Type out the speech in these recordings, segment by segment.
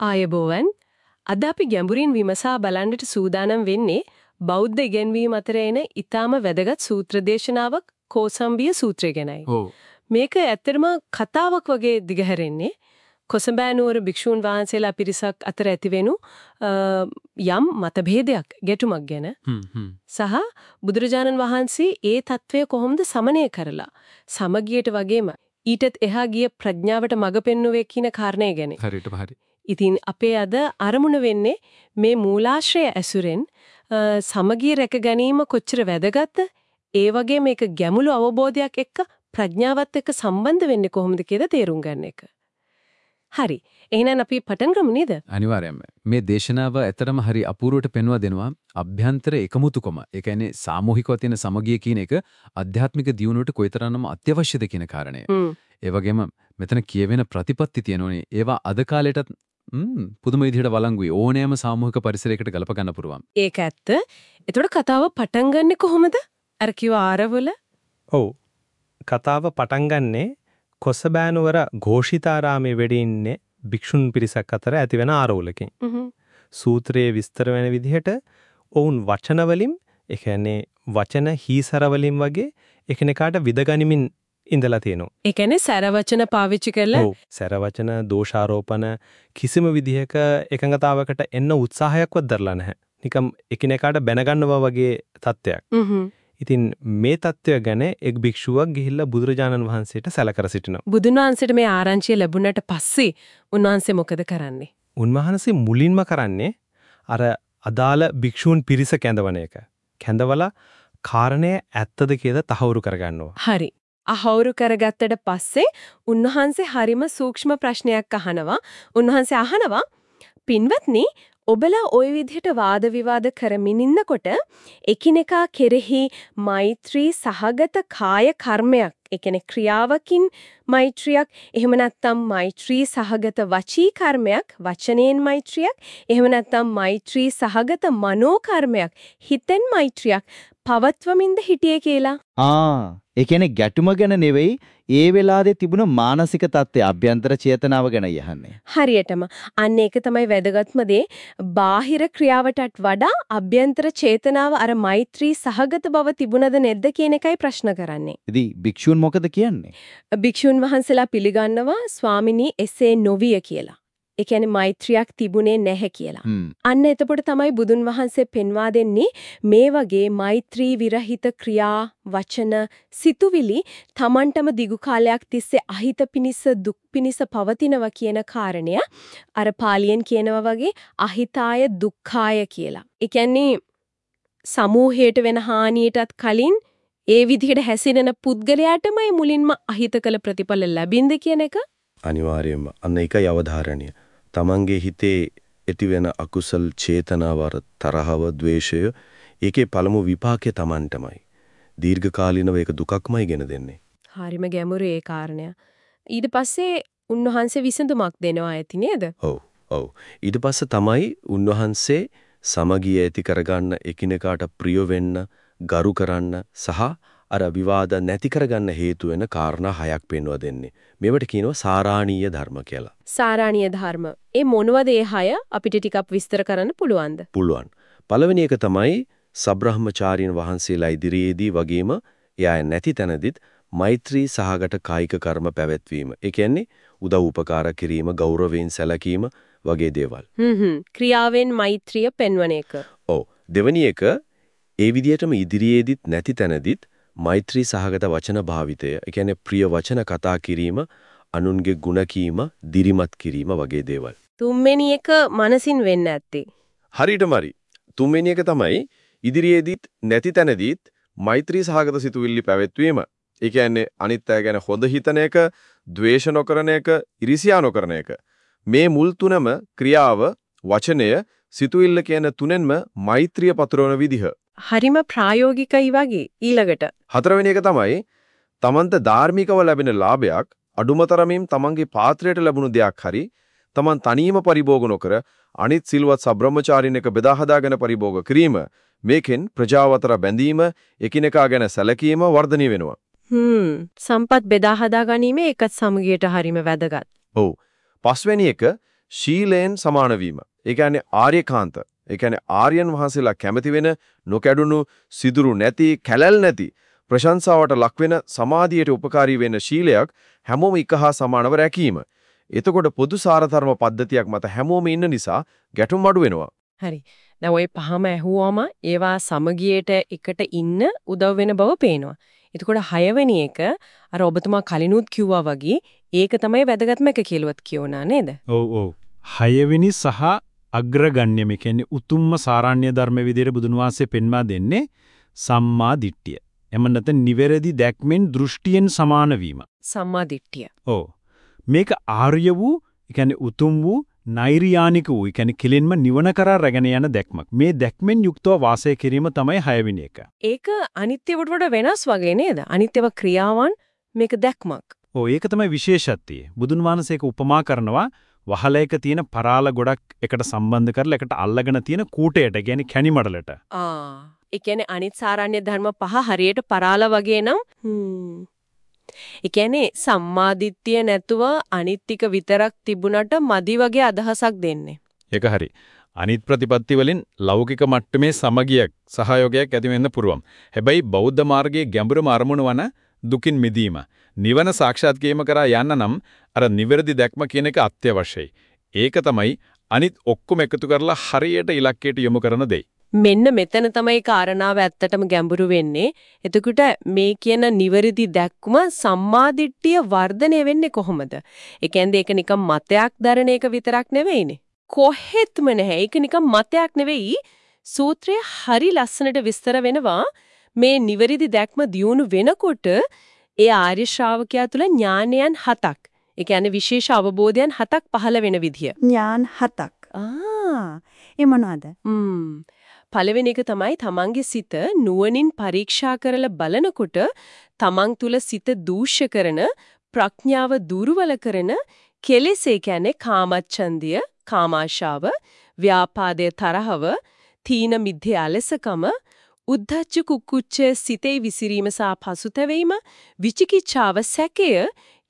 ආයබෝවන් අද අපි ගැඹුරින් විමසා බලන්නට සූදානම් වෙන්නේ බෞද්ධ ඉගැන්වීම් අතර එන ඊටාම වැදගත් සූත්‍ර දේශනාවක් කෝසම්බිය සූත්‍රය ගැනයි. ඔව්. මේක ඇත්තටම කතාවක් වගේ දිගහැරෙන්නේ කොසඹෑ නුවර භික්ෂූන් වහන්සේලා පිරිසක් අතර ඇතිවෙනු යම් මතභේදයක් ගැටුමක් ගැන. සහ බුදුරජාණන් වහන්සේ ඒ తත්වය කොහොමද සමනය කරලා සමගියට වගේම ඊටත් එහා ගිය ප්‍රඥාවට මඟ පෙන්වුවේ කියන කාරණය ගැන. හරියටම හරි. ඉතින් අපේ අද අරමුණ වෙන්නේ මේ මූලාශ්‍රය ඇසුරෙන් සමගිය රැක ගැනීම කොච්චර වැදගත්ද? ඒ වගේ මේක ගැමුණු අවබෝධයක් එක්ක ප්‍රඥාවත් එක්ක සම්බන්ධ වෙන්නේ කොහොමද කියලා තේරුම් ගන්න එක. හරි. එහෙනම් අපි පටන් ගමු නේද? අනිවාර්යයෙන්ම මේ දේශනාව ඇතරම හරි අපූර්වට පෙන්වා දෙනවා අභ්‍යන්තර එකමුතුකම. ඒ කියන්නේ සාමූහිකව තියෙන සමගිය කියන එක ආධ්‍යාත්මික දියුණුවට කොයිතරම්ම අත්‍යවශ්‍යද කියන කාරණය. ඒ වගේම මෙතන කියවෙන ප්‍රතිපත්ති තියෙනෝනේ ඒවා අද කාලෙටත් ම්ම් පුදුම විදිහට වළංගුයි ඕනෑම සාමූහික පරිසරයකට ගලප ගන්න පුළුවන්. ඒක ඇත්ත. එතකොට කතාව පටන් ගන්නෙ කොහොමද? අර කිව්ව ආරවල ඔව්. කතාව පටන් ගන්නේ කොසබෑනුවර ഘോഷිතාරාමයේ වැඩ ඉන්නේ භික්ෂුන් පිරිසක් අතර ඇතිවෙන ආරවුලකින්. සූත්‍රයේ විස්තර වෙන විදිහට ඔවුන් වචන වලින් ඒ කියන්නේ වචන හීසර වලින් වගේ එකිනෙකාට විදගනිමින් ඉඳලා තියෙනවා. ඒ කියන්නේ සැර වචන පාවිච්චි කරලා ඔව් සැර වචන දෝෂාරෝපණ කිසිම විදිහක එකඟතාවකට එන්න උත්සාහයක්වත් දරලා නැහැ. නිකම් එකිනෙකාට බැනගන්නවා වගේ තත්ත්වයක්. ඉතින් මේ தত্ত্বය ගැන එක් භික්ෂුවක් ගිහිල්ලා බුදුරජාණන් වහන්සේට සැලකර සිටිනවා. බුදුන් වහන්සේට මේ ආරංචිය ලැබුණට පස්සේ උන්වහන්සේ මොකද කරන්නේ? උන්වහන්සේ මුලින්ම කරන්නේ අර අදාළ භික්ෂූන් පිරිස කැඳවන එක. කැඳවලා කාරණය ඇත්තද කියලා තහවුරු කරගන්නවා. හරි. අහවුරු කරගත්තට පස්සේ උන්වහන්සේ හරිම සූක්ෂම ප්‍රශ්නයක් අහනවා. උන්වහන්සේ අහනවා පින්වත්නි ඔබලා ওই විදිහට වාද විවාද කරමින් ඉන්නකොට එකිනෙකා කෙරෙහි මෛත්‍රී සහගත කාය කර්මයක් ඒ කියන්නේ ක්‍රියාවකින් මෛත්‍රියක් එහෙම නැත්නම් මෛත්‍රී සහගත වචී කර්මයක් වචනයෙන් මෛත්‍රියක් එහෙම නැත්නම් මෛත්‍රී සහගත මනෝ කර්මයක් හිතෙන් මෛත්‍රියක් පවත්වමින්ද හිටියේ කියලා ආ ඒ කියන්නේ ගැටුම ගැන නෙවෙයි ඒ වෙලාවේ තිබුණ මානසික தත්ත්වය අභ්‍යන්තර චේතනාව ගැන යහන්නේ. හරියටම අන්න ඒක තමයි වැදගත්ම දේ බාහිර ක්‍රියාවටත් වඩා අභ්‍යන්තර චේතනාව අර මෛත්‍රී සහගත බව තිබුණද නැද්ද කියන එකයි ප්‍රශ්න කරන්නේ. ඉතින් භික්ෂූන් මොකද කියන්නේ? භික්ෂුන් වහන්සේලා පිළිගන්නවා ස්වාමිනී එසේ නොවිය කියලා. ඒ කියන්නේ මෛත්‍රියක් තිබුණේ නැහැ කියලා. අන්න එතකොට තමයි බුදුන් වහන්සේ පෙන්වා දෙන්නේ මේ වගේ මෛත්‍රී විරහිත ක්‍රියා වචන සිතුවිලි Tamanටම දිගු කාලයක් තිස්සේ අහිත පිනිස දුක් පිනිස පවතිනවා කියන කාරණය අර පාලියෙන් කියනවා වගේ අහිතාය දුක්ඛාය කියලා. ඒ කියන්නේ සමූහයට වෙන හානියටත් කලින් ඒ විදිහට හැසිරෙන පුද්ගලයාටමයි මුලින්ම අහිත කළ ප්‍රතිඵල ලැබින්ද කියන එක අනිවාර්යයෙන්ම අන්න ඒකයි අවධාරණය. තමන්ගේ හිතේ ඇතිවෙන අකුසල් චේතනාව තරහව, ద్వේෂය ඒකේ පළමු විපාකය තමන්ටමයි. දීර්ඝකාලීනව ඒක දුකක්මයි ගෙන දෙන්නේ. හරිම ගැඹුරු ඒ කාරණය. ඊට පස්සේ උන්වහන්සේ විසඳුමක් දෙනවා ඇති නේද? ඔව්. ඔව්. ඊට පස්සේ තමයි උන්වහන්සේ සමගිය ඇති කරගන්න එකිනෙකාට ප්‍රිය වෙන්න, ගරු කරන්න සහ අර විවාද නැති කරගන්න හේතු වෙන කාරණා හයක් පෙන්වා දෙන්නේ. මේවට කියනවා සාරාණීය ධර්ම කියලා. සාරාණීය ධර්ම. ඒ මොනවද ඒ හය අපිට ටිකක් විස්තර කරන්න පුළුවන්ද? පුළුවන්. පළවෙනි එක තමයි සබ්‍රහ්මචාරීන් වහන්සේලා ඉදිරියේදී වගේම එයා නැති තැනදිත් මෛත්‍රී සහගත කායික කර්ම පැවැත්වීම. ඒ කියන්නේ උදව් උපකාර කිරීම, ගෞරවයෙන් සැලකීම වගේ දේවල්. හ්ම්. ක්‍රියාවෙන් මෛත්‍රිය පෙන්වන එක. ඔව්. දෙවෙනි එක ඒ විදිහටම ඉදිරියේදිත් නැති තැනදිත් මෛත්‍රී සහගත වචන භාවිතය. ඒ කියන්නේ ප්‍රිය වචන කතා කිරීම, අනුන්ගේ ಗುಣ කීම, දිරිමත් කිරීම වගේ දේවල්. තුන්වෙනි එක මනසින් වෙන්න ඇත්තේ. හරියටම හරි. තුන්වෙනි එක තමයි ඉදිරියේදීත් නැති තැනදීත් මෛත්‍රී සහගත සිතුවිලි පැවැත්වීම. ඒ කියන්නේ අනිත් අය ගැන හොඳ හිතන එක, ද්වේෂ නොකරන එක, ඉරිසියා නොකරන එක. මේ මුල් තුනම ක්‍රියාව, වචනය, සිතුවිල්ල කියන තුනෙන්ම මෛත්‍රිය පතුරවන විදිහ. හරිම ප්‍රායෝගිකයි වගේ ඊළඟට. හතරවෙනි එක තමයි තමන්ට ධාර්මිකව ලැබෙන ලාභයක් අඩුමතරමින් තමන්ගේ පාත්‍රයට ලැබුණු දෙයක් හරි තමන් තනියම පරිභෝග නොකර අනිත් සිල්වත් සබ්‍රහ්මචාරින් එක බෙදා හදාගෙන පරිභෝග කිරීම මේකෙන් ප්‍රජාව අතර බැඳීම එකිනෙකා ගැන සැලකීම වර්ධනය වෙනවා. හ්ම් සම්පත් බෙදා හදා ගැනීම ඒකත් සමගියට හරිම වැදගත්. ඔව්. පස්වෙනි එක ශීලයෙන් සමාන වීම. ඒ කියන්නේ ආර්යකාන්ත. ඒ කියන්නේ ආර්යයන් වහන්සේලා කැමති වෙන නොකැඩුණු සිදුරු නැති කැලල් නැති ප්‍රශංසාවට ලක් වෙන සමාධියට උපකාරී වෙන ශීලයක් හැමෝම එක හා සමානව රැකීම. එතකොට පොදු සාරධර්ම පද්ධතියක් මත හැමෝම ඉන්න නිසා ගැටුම් අඩු වෙනවා. හරි. දැන් ওই පහම ඇහුවාම ඒවා සමගියට එකට ඉන්න උදව් වෙන බව පේනවා. එතකොට හයවෙනි එක අර ඔබතුමා කලිනුත් කිව්වා වගේ ඒක තමයි වැදගත්ම එක කියලාවත් කියෝනා නේද? ඔව් ඔව්. හයවෙනි සහ අග්‍රගණ්‍යම කියන්නේ උතුම්ම සාරාණ්‍ය ධර්ම විදිහට බුදුන් වහන්සේ පෙන්වා දෙන්නේ සම්මා දිට්ඨිය. එම නැත්නම් නිවැරදි දැක්මෙන් දෘෂ්ටියෙන් සමාන වීම. සම්මා දිට්ඨිය. ඔව්. මේක ආර්ය වූ, කියන්නේ උතුම් වූ, නෛර්යානික වූ, කියන්නේ කෙලින්ම නිවන කරා රැගෙන යන දැක්මක්. මේ දැක්මෙන් යුක්තව වාසය කිරීම තමයි හයවෙනි එක. ඒක අනිත්‍යවට වඩා වෙනස් වගේ නේද? අනිත්‍යව ක්‍රියාවන් මේක දැක්මක්. ඔව් ඒක තමයි විශේෂත්වය. බුදුන් වහන්සේ ඒක උපමා කරනවා වහලයක තියෙන පරාල ගොඩක් එකට සම්බන්ධ කරලා එකට අල්ලගෙන තියෙන කූටයට, කියන්නේ කැණි මඩලට. ආ. ඒ කියන්නේ අනිත් සාරාණ්‍ය ධර්ම පහ හරියට පරාල වගේ නම් හ්ම්. ඒ කියන්නේ සම්මාදිට්ඨිය නැතුව අනිත්‍තික විතරක් තිබුණට මදි වගේ අදහසක් දෙන්නේ. ඒක හරි. අනිත් ප්‍රතිපත්ති වලින් ලෞකික මට්ටමේ සමගියක් සහයෝගයක් ඇති වෙන්න පුරුවම්. හැබැයි බෞද්ධ මාර්ගයේ ගැඹුරම අරමුණ වන දුකින් මිදීම, නිවන සාක්ෂාත් කිරීම කරා යන්න නම් අර නිවැරදි දැක්ම කියන එක අත්‍යවශ්‍යයි. ඒක තමයි අනිත් ඔක්කොම එකතු කරලා හරියට ඉලක්කයට යොමු කරන දෙයි. මෙන්න මෙතන තමයි කාරණාව ඇත්තටම ගැඹුරු වෙන්නේ. එතකොට මේ කියන නිවැරදි දැක්ම සම්මාදිට්ඨිය වර්ධනය වෙන්නේ කොහොමද? ඒ කියන්නේ ඒක නිකන් මතයක් දරන එක විතරක් නෙවෙයිනේ. කොහෙත්ම නැහැ. ඒක නිකන් මතයක් නෙවෙයි. සූත්‍රය හරි ලස්සනට විස්තර වෙනවා. මේ නිවැරදි දැක්ම දියුණු වෙනකොට ඒ ආර්ය ශ්‍රාවකයා තුල ඥානයන් හතක්. ඒ කියන්නේ විශේෂ අවබෝධයන් හතක් පහළ වෙන විදිය. ඥාන හතක්. ආ ඒ මොනවාද? ම්ම් පළවෙනි එක තමයි තමන්ගේ සිත නුවණින් පරීක්ෂා කරලා බලනකොට තමන් තුල සිත දූෂ්‍ය කරන ප්‍රඥාව දුර්වල කරන කෙලෙස් ඒ කියන්නේ කාමච්ඡන්දිය, කාමාශාව, ව්‍යාපාදයේ තරහව, තීන මිද්‍ය අලසකම, උද්ධච්ච කුක්කුච්ච සිතේ විසිරීම සහ පසුතැවීම, විචිකිච්ඡාව සැකය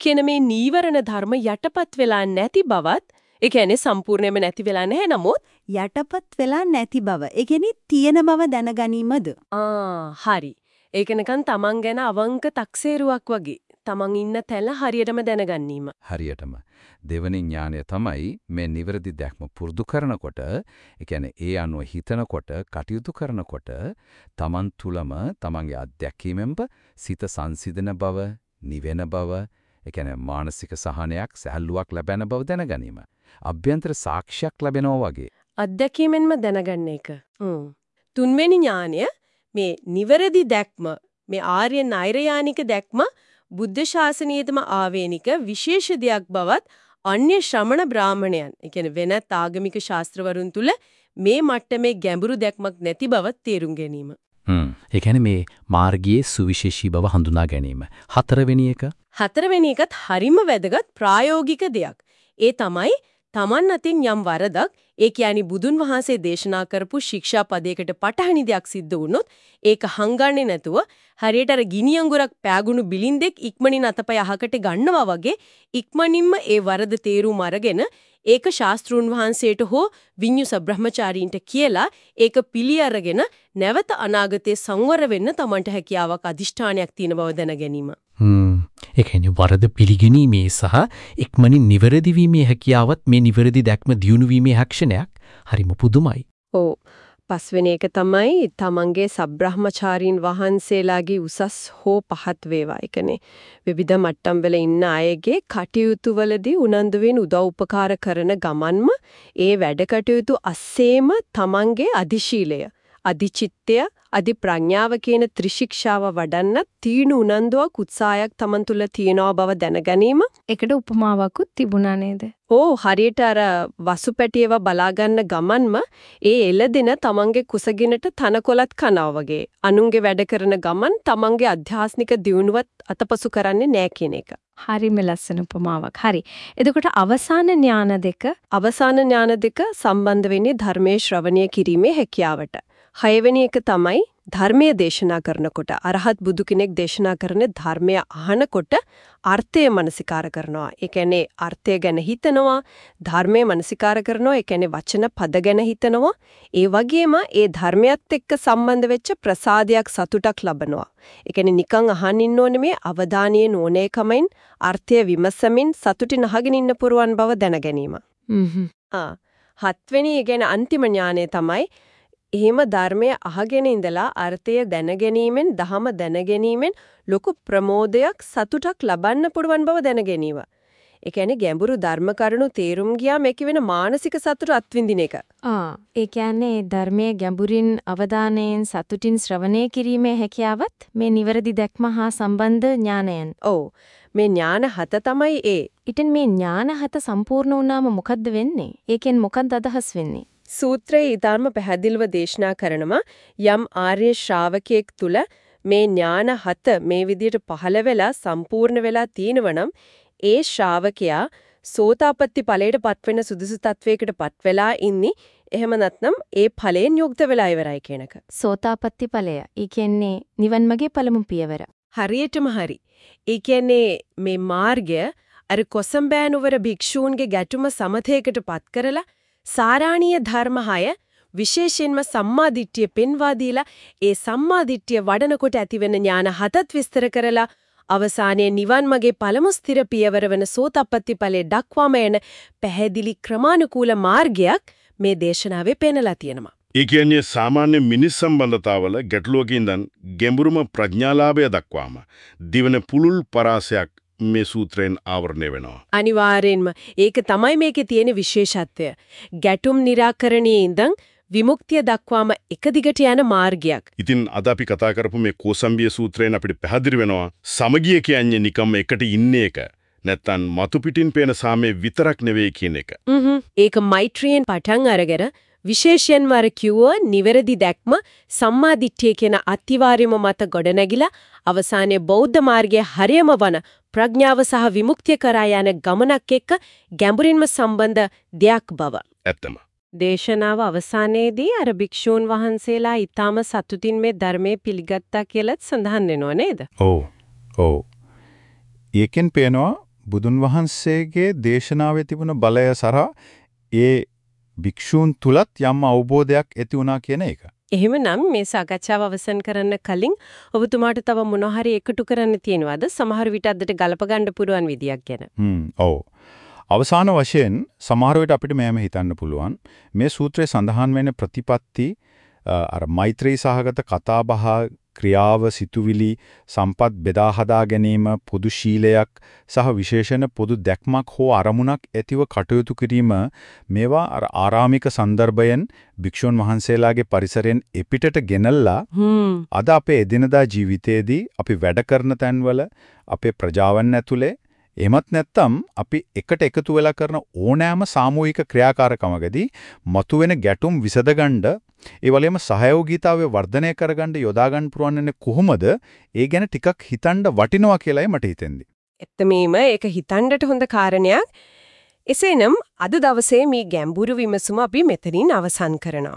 කියන මේ නීවරණ ධර්ම යටපත් වෙලා නැති බවත් ඒ කියන්නේ සම්පූර්ණයෙන්ම නැති වෙලා නැහැ නමුත් යටපත් වෙලා නැති බව. ඒ කියන්නේ තියෙන බව දැනගැනීමද? ආ හරි. ඒක නිකන් තමන් ගැන අවංක තක්සේරුවක් වගේ. තමන් ඉන්න තැන හරියටම දැනගන්නීම. හරියටම දෙවනි ඥානය තමයි මේ නිවැරදි දැක්ම පුරුදු කරනකොට ඒ කියන්නේ ඒ අනුව හිතනකොට කටයුතු කරනකොට Taman තුලම Tamanගේ අත්දැකීමෙන්ම සිත සංසිඳන බව නිවෙන බව ඒ කියන්නේ මානසික සහනයක් සැහැල්ලුවක් ලැබෙන බව දැනගැනීම අභ්‍යන්තර සාක්ෂියක් ලැබෙනවා වගේ අත්දැකීමෙන්ම දැනගන්න එක. තුන්වෙනි ඥානය මේ නිවැරදි දැක්ම මේ ආර්ය නෛර්යානික දැක්ම බුද්ධ ශාසනයේදම ආවේනික විශේෂ දෙයක් බවත් අන්‍ය ශ්‍රමණ බ්‍රාහමණයන් ඒ කියන්නේ වෙනත් ආගමික ශාස්ත්‍රවරුන් තුල මේ මට්ටමේ ගැඹුරු දැක්මක් නැති බව තේරුම් ගැනීම. හ්ම්. ඒ කියන්නේ මේ මාර්ගයේ සුවිශේෂී බව හඳුනා ගැනීම. හතරවෙනි එක හතරවෙනි එකත් හරිම වැදගත් ප්‍රායෝගික දෙයක්. ඒ තමයි Taman අතින් යම් වරදක් ඒ කියන්නේ බුදුන් වහන්සේ දේශනා කරපු ශික්ෂා පදයකට පටහැනි දෙයක් සිද්ධ වුණොත් ඒක හංගන්නේ නැතුව හරියට අර ගිනි අඟුරක් පෑගුණු බිලින්දෙක් ඉක්මනින් අතපය අහකට ගන්නවා වගේ ඉක්මනින්ම ඒ වරද තේරුම් අරගෙන ඒක ශාස්ත්‍රුන් වහන්සේට හෝ විඤ්ඤු සබ්‍රහ්මචාරීන්ට කියලා ඒක පිළි අරගෙන නැවත අනාගතයේ සංවර වෙන්න Tamanට හැකියාවක් අදිෂ්ඨානයක් තියෙන බව දැන ගැනීම. හ්ම්. ඒ කියන්නේ වරද පිළිගැනීමේ සහ ඉක්මනින් නිවැරදි වීමේ හැකියාවත් මේ නිවැරදි දැක්ම දියුණු වීමේ හැක්ෂණයක් හරිම පුදුමයි. ඔව්. පස්වෙනි එක තමයි තමන්ගේ සබ්‍රහ්මචාරීන් වහන්සේලාගේ උසස් හෝ පහත් වේවා. ඒ කියන්නේ විවිධ මට්ටම් වල ඉන්න අයගේ කටයුතු වලදී උනන්දුවෙන් උදව් උපකාර කරන ගමන්ම ඒ වැඩ කටයුතු අස්සේම තමන්ගේ අධිශීලය, අධිචිත්තය, අධි ප්‍රඥාව කියන ත්‍රිශික්ෂාව වඩන්න තීන උනන්දුවක් උත්සාහයක් තමන් තුළ තියෙනවා බව දැනගැනීම ඒකට උපමාවකුත් තිබුණා නේද? ඕ හරියට අර වසුපැටියව බලාගන්න ගමන්ම ඒ එළදෙන තමන්ගේ කුසගිනට තනකොලත් කනවා වගේ අනුන්ගේ වැඩ කරන ගමන් තමන්ගේ අධ්‍යාත්මික දියුණුවත් අතපසු කරන්නේ නැහැ කියන එක. හරිම ලස්සන උපමාවක්. හරි. එතකොට අවසාන ඥාන දෙක අවසාන ඥාන දෙක සම්බන්ධ වෙන්නේ ධර්මයේ ශ්‍රවණය කිරීමේ හැකියාවට. හයවෙනි එක තමයි ධර්මයේ දේශනා කරනකොට අරහත් බුදු කෙනෙක් දේශනා කරන ධර්මය අහනකොට අර්ථය මනසිකාර කරනවා. ඒ කියන්නේ අර්ථය ගැන හිතනවා, ධර්මයේ මනසිකාර කරනවා, ඒ කියන්නේ වචන පද ගැන හිතනවා. ඒ වගේම ඒ ධර්මයත් එක්ක සම්බන්ධ වෙච්ච ප්‍රසාදයක් සතුටක් ලබනවා. ඒ කියන්නේ නිකන් අහන් ඉන්න ඕනේ මේ අවධානයේ නෝනේකමින් අර්ථය විමසමින් සතුටින් අහගෙන ඉන්න පුරුවන් බව දැන ගැනීම. ආ හත්වෙනි ඒ කියන්නේ අන්තිම ඥානය තමයි එහෙම ධර්මය අහගෙන ඉඳලා අර්ථය දැනගැනීමෙන් දහම දැනගැනීමෙන් ලොකු ප්‍රමෝදයක් සතුටක් ලබන්න පුළුවන් බව දැනගැනීම. ඒ කියන්නේ ගැඹුරු ධර්ම කරුණු තේරුම් ගියාම ඒක වෙන මානසික සතුට අත්විඳින එක. ආ ඒ කියන්නේ ධර්මයේ ගැඹුරින් අවධානයෙන් සතුටින් ශ්‍රවණය කිරීමේ හැකියාවත් මේ නිවැරදි දැක්ම හා සම්බන්ධ ඥානයන්. ඔව්. මේ ඥාන හත තමයි ඒ. ඉතින් මේ ඥාන හත සම්පූර්ණ වුණාම මොකද්ද වෙන්නේ? ඒකෙන් මොකක්ද අදහස් වෙන්නේ? සූත්‍රයේ ඊටාම පැහැදිලිව දේශනා කරනවා යම් ආර්ය ශ්‍රාවකයෙක් තුල මේ ඥාන හත මේ විදිහට පහළ වෙලා සම්පූර්ණ වෙලා තියෙනවනම් ඒ ශ්‍රාවකයා සෝතාපට්ටි ඵලයට පත්වෙන සුදුසු තත්වයකටපත් වෙලා ඉන්නේ එහෙම නැත්නම් ඒ ඵලයෙන් යුක්ත වෙලා ඉවරයි කියන එක. සෝතාපට්ටි ඵලය. ඒ කියන්නේ නිවන් මාගේ පළමු පියවර. හරියටම හරි. ඒ කියන්නේ මේ මාර්ගය අර කොසම්බෑනුවර භික්ෂූන්ගේ ගැටුම සමතේකටපත් කරලා සාරාණීය ධර්මහය විශේෂයෙන්ම සම්මාදිට්ඨිය පෙන්වා දීලා ඒ සම්මාදිට්ඨිය වඩනකොට ඇතිවෙන ඥාන හතත් විස්තර කරලා අවසානයේ නිවන් මගේ පළමු ස්ථිර පියවර වන සෝතපට්ටි ඵලයේ දක්වාම එන පැහැදිලි ක්‍රමානුකූල මාර්ගයක් මේ දේශනාවේ පෙන්වලා තියෙනවා. ඒ කියන්නේ සාමාන්‍ය මිනිස් සම්බන්ධතාවල ගැටලුවකින් ගැඹුරුම ප්‍රඥාලාභය දක්වාම දිවන පුළුල් පරාසයක් මේ සූත්‍රයෙන් ආවරණය වෙනවා. අනිවාර්යෙන්ම ඒක තමයි මේකේ තියෙන විශේෂත්වය. ගැටුම් निराකරණයේ ඉඳන් විමුක්තිය දක්වාම එක දිගට යන මාර්ගයක්. ඉතින් අද අපි කතා කරපු මේ කෝසම්බිය සූත්‍රයෙන් අපිට පැහැදිලි වෙනවා සමගිය කියන්නේ නිකම්ම එකට ඉන්නේ එක. නැත්තම් මතු පිටින් පේන සාමයේ විතරක් නෙවෙයි කියන එක. ඒක මෛත්‍රියෙන් පටන් අරගෙන විශේෂයෙන්ම අර කිව්ව නිවැරදි දැක්ම සම්මාදිට්ඨිය කියන අතිවාර්යම මත ගොඩනැගිලා අවසානයේ බෞද්ධ මාර්ගයේ හරියම වන ප්‍රඥාව සහ විමුක්තිය කරා යන ගමනක් එක්ක ගැඹුරින්ම සම්බන්ධ දෙයක් බව. ඇත්තම. දේශනාව අවසානයේදී අර භික්ෂූන් වහන්සේලා ඊටාම සතුටින් මේ ධර්මයේ පිළිගත්තා කියලත් සඳහන් වෙනව නේද? ඔව්. ඔව්. ඒකෙන් පේනවා බුදුන් වහන්සේගේ දේශනාවේ තිබුණ බලය සරහා ඒ භික්ෂූන් තුලත් යම් අවබෝධයක් ඇති වුණා කියන එක. එහෙමනම් මේ සාකච්ඡාව අවසන් කරන්න කලින් ඔබතුමාට තව මොන හරි එකතු කරන්න තියෙනවද? සමහර විට අදට ගලප ගන්න පුළුවන් විදියක් ගැන. හ්ම් ඔව්. අවසාන වශයෙන් සමහර විට අපිට මෙහෙම හිතන්න පුළුවන් මේ සූත්‍රයේ සඳහන් වෙන ප්‍රතිපත්ති අර මෛත්‍රී සහගත කතාබහ ක්‍රියාව සිතුවිලි සම්පත් බෙදා හදා ගැනීම පොදු ශීලයක් සහ විශේෂණ පොදු දැක්මක් හෝ අරමුණක් ඇතිව කටයුතු කිරීම මේවා අර ආරාමික સંદર્ભයෙන් භික්ෂුන් වහන්සේලාගේ පරිසරයෙන් එපිටට ගෙනල්ලා අද අපේ එදිනදා ජීවිතයේදී අපි වැඩ කරන තැන්වල අපේ ප්‍රජාවන් ඇතුලේ එමත් නැත්තම් අපි එකට එකතු වෙලා කරන ඕනෑම සාමූහික ක්‍රියාකාරකමකදී මතුවෙන ගැටුම් විසඳගන්න ඒ වගේම සහයෝගීතාවය වර්ධනය කරගන්න යොදා ගන්න පුරවන්නේ කොහොමද? ඒ ගැන ටිකක් හිතන්න වටිනවා කියලායි මට හිතෙන්නේ. එත්තමීම ඒක හිතන්නට හොඳ කාරණයක්. එසේනම් අද දවසේ මේ ගැඹුරු විමසුම අපි මෙතනින් අවසන් කරනවා.